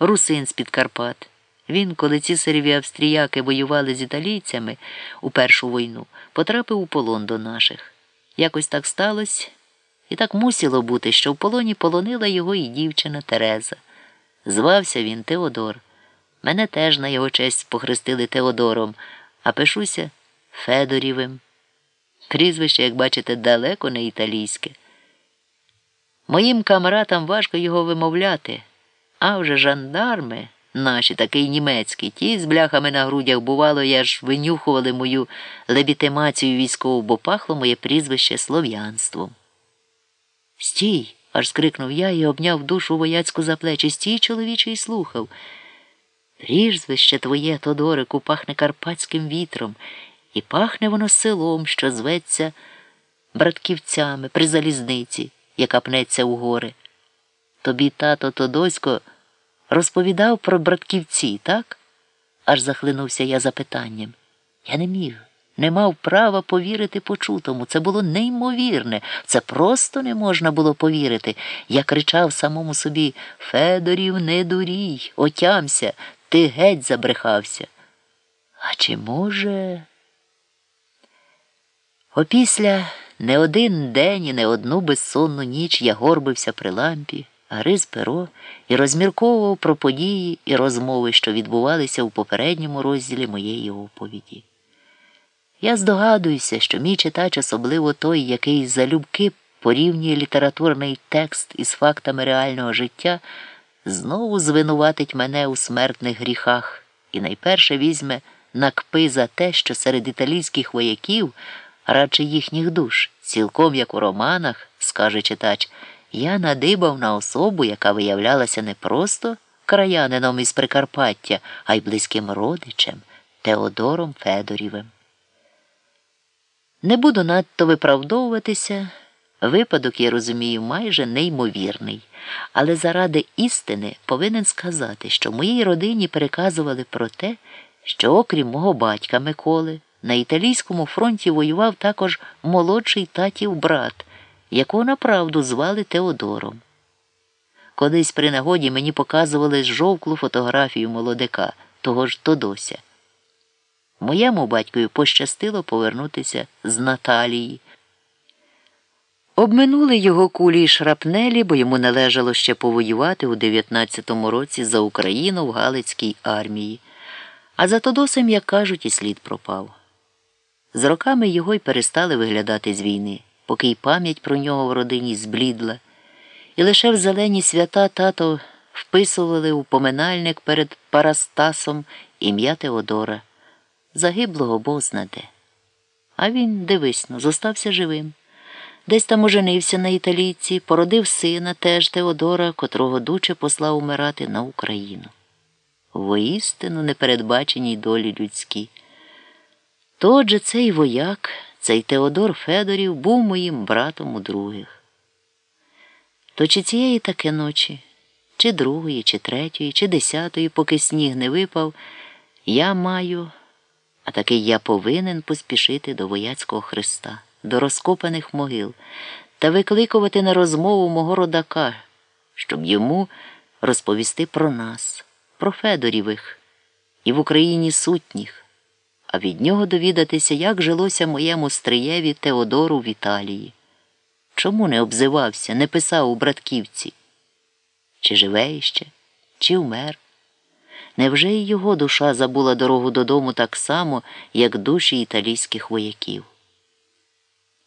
русин з-під Карпат. Він, коли ці сиріві австріяки воювали з італійцями у першу війну, потрапив у полон до наших. Якось так сталося, і так мусило бути, що в полоні полонила його і дівчина Тереза. Звався він Теодор. Мене теж на його честь похрестили Теодором, а пишуся Федорівим. Прізвище, як бачите, далеко не італійське. Моїм камаратам важко його вимовляти, а вже жандарми наші, такий німецький, ті з бляхами на грудях, бувало, я ж винюхували мою легітимацію військову, бо пахло моє прізвище слов'янством. Стій, аж скрикнув я і обняв душу вояцьку за плечі. Стій, чоловіче, і слухав. Прізвище твоє, Тодорику, пахне карпатським вітром, і пахне воно селом, що зветься братківцями при залізниці, яка пнеться у гори. Тобі тато Тодосько розповідав про братківці, так? аж захлинувся я запитанням. Я не міг, не мав права повірити почутому. Це було неймовірне, це просто не можна було повірити. Я кричав самому собі Федорів, не дурій, отямся, ти геть забрехався. А чи може? Опісля не один день і не одну безсонну ніч я горбився при лампі, гриз перо і розмірковував про події і розмови, що відбувалися у попередньому розділі моєї оповіді. Я здогадуюся, що мій читач, особливо той, який залюбки порівнює літературний текст із фактами реального життя, знову звинуватить мене у смертних гріхах і найперше візьме на кпи за те, що серед італійських вояків радше їхніх душ, цілком як у романах, скаже читач, я надибав на особу, яка виявлялася не просто краянином із Прикарпаття, а й близьким родичем Теодором Федорівим. Не буду надто виправдовуватися. Випадок, я розумію, майже неймовірний, але заради істини повинен сказати, що моїй родині переказували про те, що, окрім мого батька Миколи, на італійському фронті воював також молодший татів брат, якого направду звали Теодором. Колись при нагоді мені показували жовклу фотографію молодика, того ж Тодося. Моєму батькові пощастило повернутися з Наталії. Обминули його кулі й шрапнелі, бо йому належало ще повоювати у 19-му році за Україну в Галицькій армії. А за Тодосем, як кажуть, і слід пропав. З роками його й перестали виглядати з війни, поки й пам'ять про нього в родині зблідла, і лише в зелені свята тато вписували у поминальник перед Парастасом ім'я Теодора, загиблого Бог знаде. А він, дивись ну, зостався живим. Десь там оженився на італійці, породив сина теж Теодора, котрого дуче послав умирати на Україну. Воістину непередбаченій долі людські. То отже цей вояк, цей Теодор Федорів був моїм братом у других. То чи цієї таки ночі, чи другої, чи третьої, чи десятої, поки сніг не випав, я маю, а таки я повинен поспішити до вояцького Христа, до розкопаних могил та викликувати на розмову мого родака, щоб йому розповісти про нас, про Федорівих і в Україні сутніх а від нього довідатися, як жилося моєму стриєві Теодору в Італії. Чому не обзивався, не писав у братківці? Чи живе іще, чи вмер? Невже й його душа забула дорогу додому так само, як душі італійських вояків?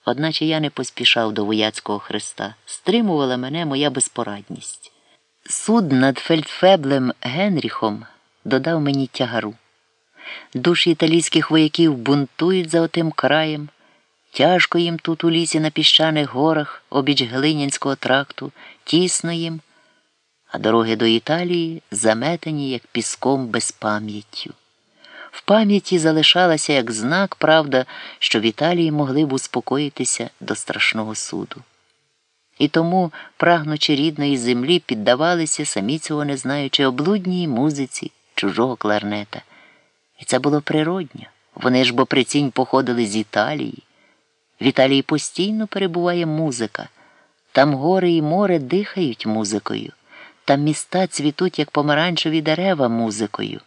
Одначе я не поспішав до вояцького хреста, стримувала мене моя безпорадність. Суд над фельдфеблем Генріхом додав мені тягару. Душі італійських вояків бунтують за отим краєм. Тяжко їм тут у лісі на піщаних горах обіч Глинянського тракту, тісно їм, а дороги до Італії заметені, як піском безпам'яттю. В пам'яті залишалася як знак, правда, що в Італії могли б успокоїтися до страшного суду. І тому, прагнучи рідної землі, піддавалися, самі цього не знаючи, облудній музиці чужого кларнета. І це було природньо. Вони ж бо прицінь походили з Італії. В Італії постійно перебуває музика. Там гори і море дихають музикою. Там міста цвітуть, як помаранчеві дерева музикою.